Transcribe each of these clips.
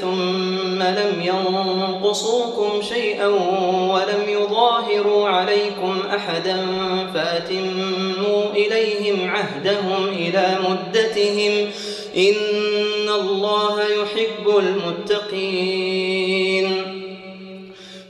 ثم لم ينقصوكم شيئا ولم يظاهروا عليكم أحدا فأتموا إليهم عهدهم إلى مدتهم إن الله يحب المتقين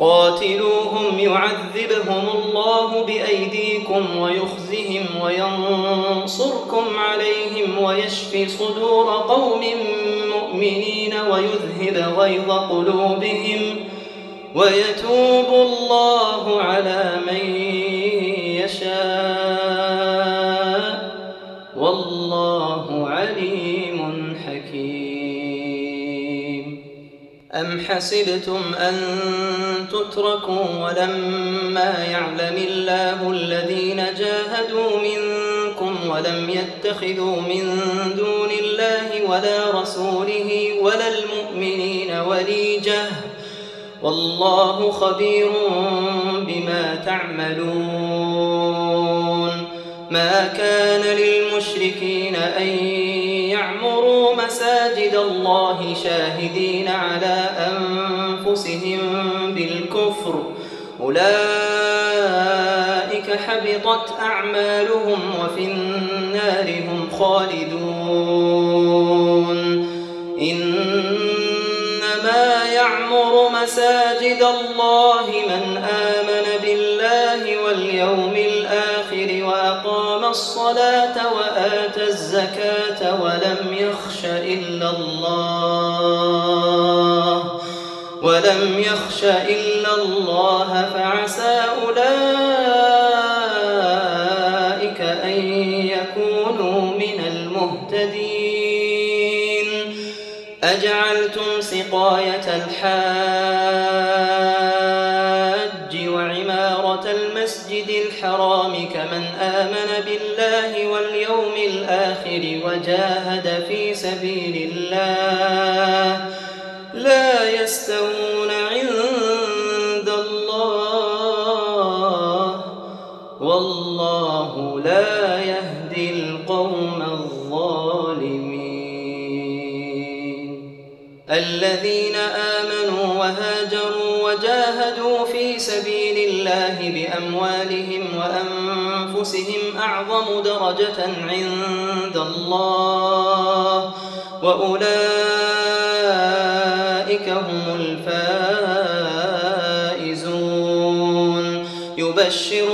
قاتلوهم يعذبهم الله بأيديكم ويخزهم وينصركم عليهم ويشفي صدور قوم مؤمنين ويذهب غيظ قلوبهم ويتوب الله على من يشاء. حسبتم أن تتركوا ولما يعلم الله الذين جاهدوا منكم ولم يتخذوا من دون الله ولا رسوله ولا المؤمنين وليجة والله خبير بما تعملون. ما كان للمشركين أن مساجد الله شاهدين على أنفسهم بالكفر. أولئك فحبطت أعمالهم وفي النار هم خالدون. إنما يعمر مساجد الله من آمن بالله واليوم الآخر وأقام الصلاة وآتى الزكاة ولم يخش إلا الله ولم يخش إلا الله فعسى أولئك أن يكونوا من المهتدين. أجعلتم سقاية الحاج وعمارة المسجد الحرام كمن آمن بالله الآخر وجاهد في سبيل الله. لا يستوون عند الله. والله لا يهدي القوم الظالمين. الذين آمنوا وهاجروا وجاهدوا في سبيل الله بأموالهم وأنفسهم أعظم درجة عند الله وأولئك هم الفائزون. يبشرهم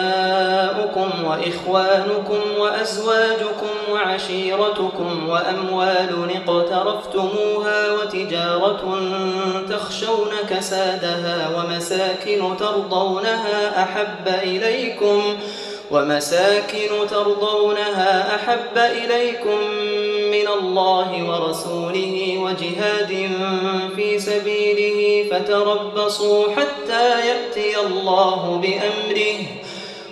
وإخوانكم وأزواجكم وعشيرتكم وأموال اقترفتموها وتجارة تخشون كسادها ومساكن ترضونها أحب إليكم ومساكن ترضونها أحب إليكم من الله ورسوله وجهاد في سبيله فتربصوا حتى يأتي الله بأمره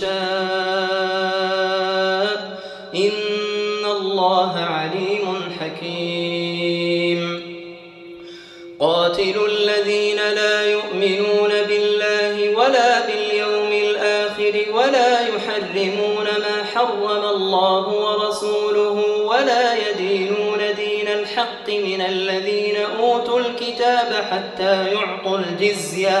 شاء إن الله عليم حكيم. قاتلوا الذين لا يؤمنون بالله ولا باليوم الآخر ولا يحرمون ما حرم الله ورسوله ولا يدينون دين الحق من الذين أوتوا الكتاب حتى يعطوا الجزية.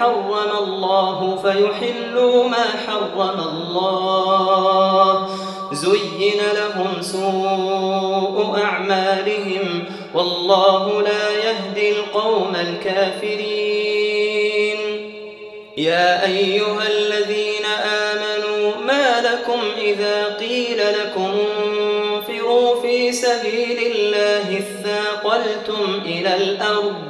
حرم الله فيحلوا ما حرم الله. زين لهم سوء أعمالهم والله لا يهدي القوم الكافرين. يا أيها الذين آمنوا ما لكم إذا قيل لكم انفروا في سبيل الله اثاقلتم إلى الأرض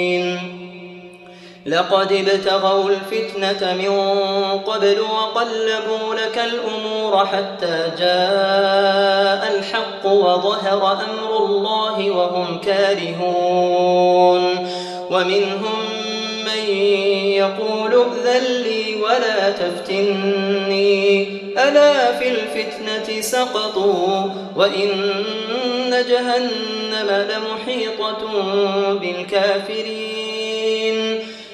لقد ابتغوا الفتنة من قبل وقلبوا لك الأمور حتى جاء الحق وظهر أمر الله وهم كارهون. ومنهم من يقول ائذن لي ولا تفتني. ألا في الفتنة سقطوا وإن جهنم لمحيطة بالكافرين.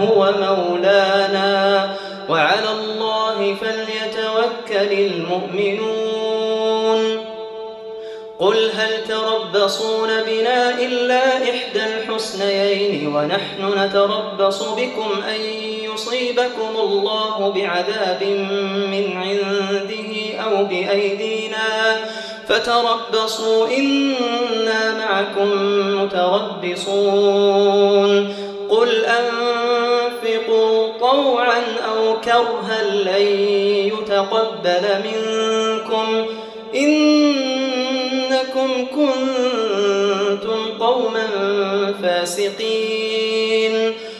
هو مولانا. وعلى الله فليتوكل المؤمنون. قل هل تربصون بنا إلا إحدى الحسنيين ونحن نتربص بكم أن يصيبكم الله بعذاب من عنده أو بأيدينا؟ فتربصوا إنا معكم متربصون. قل أنفقوا طوعا أو كرها لن يتقبل منكم إنكم كنتم قوما فاسقين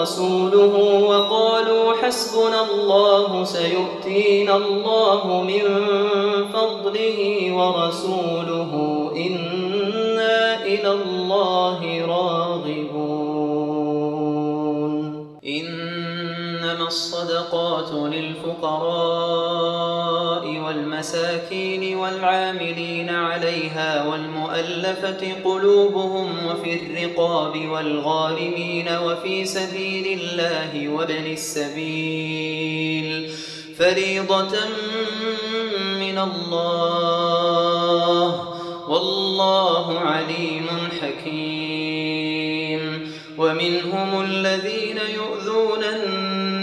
ورسوله وقالوا حسبنا الله سيؤتينا الله من فضله ورسوله. إنا إلى الله راغبون الصدقات للفقراء والمساكين والعاملين عليها والمؤلفة قلوبهم وفي الرقاب والغارمين وفي سبيل الله وابن السبيل فريضة من الله والله عليم حكيم ومنهم الذين يؤذون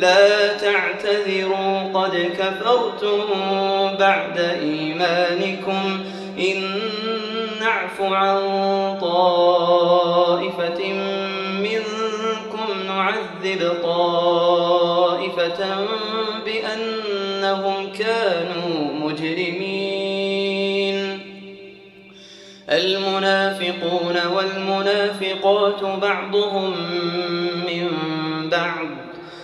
لا تعتذروا قد كفرتم بعد إيمانكم. إن نعف عن طائفة منكم نعذب طائفة بأنهم كانوا مجرمين. المنافقون والمنافقات بعضهم من بعض.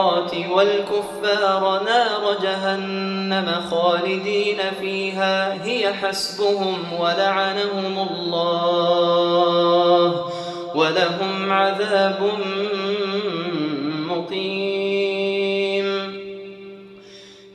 الموبقات والكفار نار جهنم خالدين فيها هي حسبهم ولعنهم الله ولهم عذاب مقيم.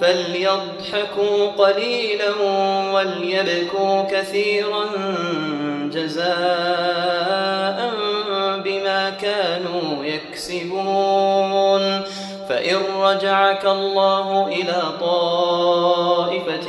فليضحكوا قليلا وليبكوا كثيرا جزاء بما كانوا يكسبون فإن رجعك الله إلى طائفة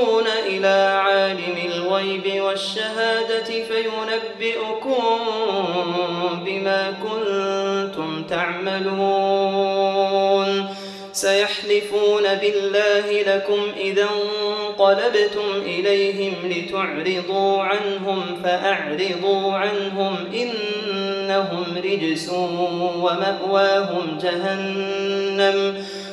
تردون إلى عالم الغيب والشهادة فينبئكم بما كنتم تعملون. سيحلفون بالله لكم إذا انقلبتم إليهم لتعرضوا عنهم فأعرضوا عنهم إنهم رجس ومأواهم جهنم.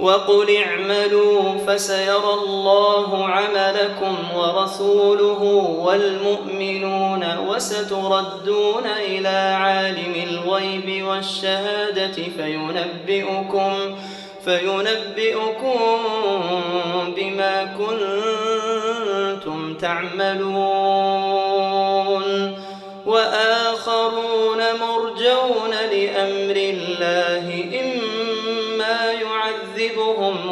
وقل اعملوا فسيرى الله عملكم ورسوله والمؤمنون وستردون إلى عالم الغيب والشهادة فينبئكم فينبئكم بما كنتم تعملون. وآخرون مرجون لأمر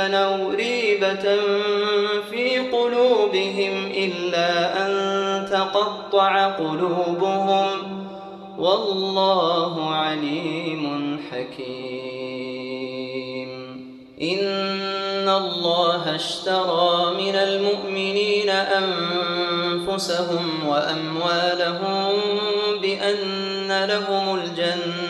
بنوا ريبة في قلوبهم إلا أن تقطع قلوبهم والله عليم حكيم. إن الله اشترى من المؤمنين أنفسهم وأموالهم بأن لهم الجنة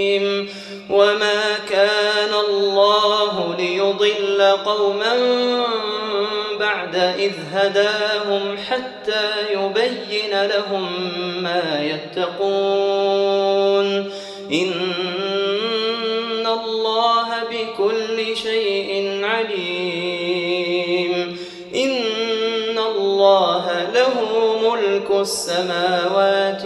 قوما بعد إذ هداهم حتى يبين لهم ما يتقون. إن الله بكل شيء عليم. إن الله له ملك السماوات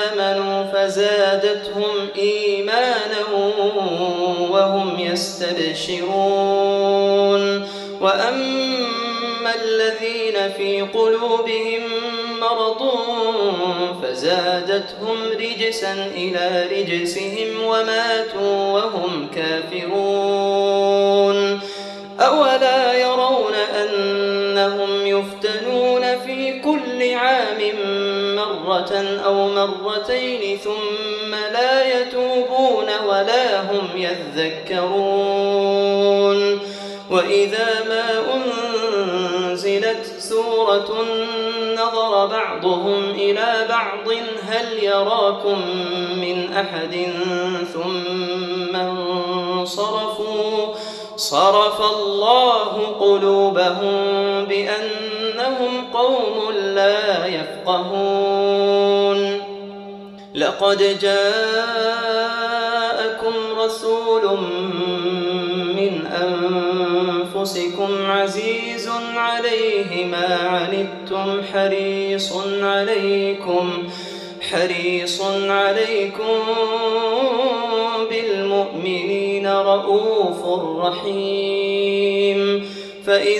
فزادتهم إيمانا وهم يستبشرون. وأما الذين في قلوبهم مرض فزادتهم رجسا إلى رجسهم وماتوا وهم كافرون. أولا يرون أنهم يفتنون في كل عام أو مرتين ثم لا يتوبون ولا هم يذكرون. وإذا ما أنزلت سورة نظر بعضهم إلى بعض هل يراكم من أحد؟ ثم انصرفوا. صرف الله قلوبهم بأنهم قوم لا يفقهون. لقد جاءكم رسول من أنفسكم عزيز عليه ما عنتم حريص عليكم حريص عليكم بالمؤمنين رؤوف رحيم. فإن